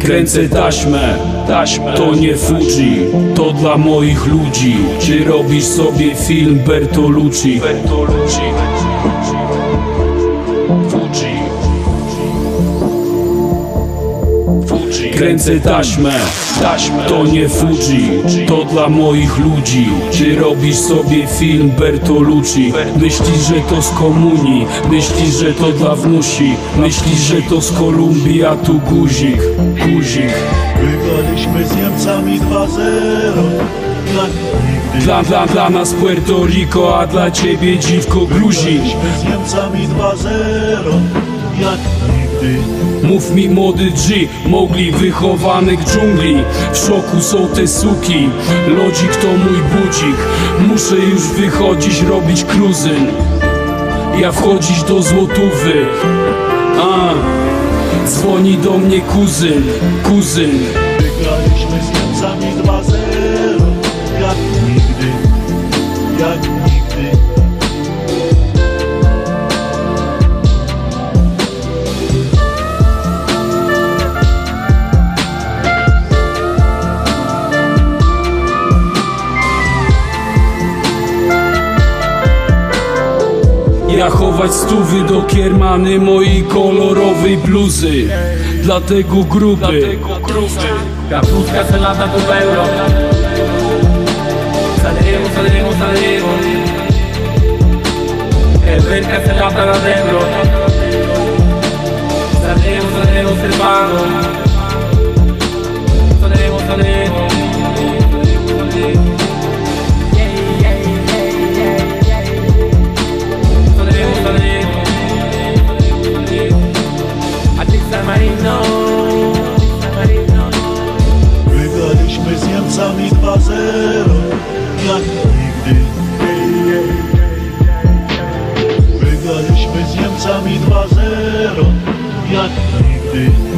Kręcę taśmę, taśmę. To nie Fuji, to dla moich ludzi. Czy robisz sobie film Bertolucci? Bertolucci Kręcę taśmę, To nie Fuji, to dla moich ludzi. Czy robisz sobie film Bertolucci? Myślisz, że to z komunii Myślisz, że to dla wnusi. Myślisz, że to z Kolumbii, a tu guzik Guzik. Wygraliśmy z Niemcami 2-0 Jak nigdy Dla, dla, dla nas Puerto Rico, a dla ciebie dziwko Gruzin z Niemcami 2-0 Jak nigdy. Mów mi młody G, mogli wychowanych dżungli. W szoku są te suki, lodzik to mój budzik. Muszę już wychodzić, robić kruzyn. Ja wchodzić do złotówy A, dzwoni do mnie kuzyn, kuzyn. Wygraliśmy z Niemcami 2-0 Ja chować stówy do kiermany mojej kolorowej bluzy. Dlatego gruby. La busca se lata tu euro saldremos, saldremos El verca se lata la dentro Saldremos, saldremos, hermano see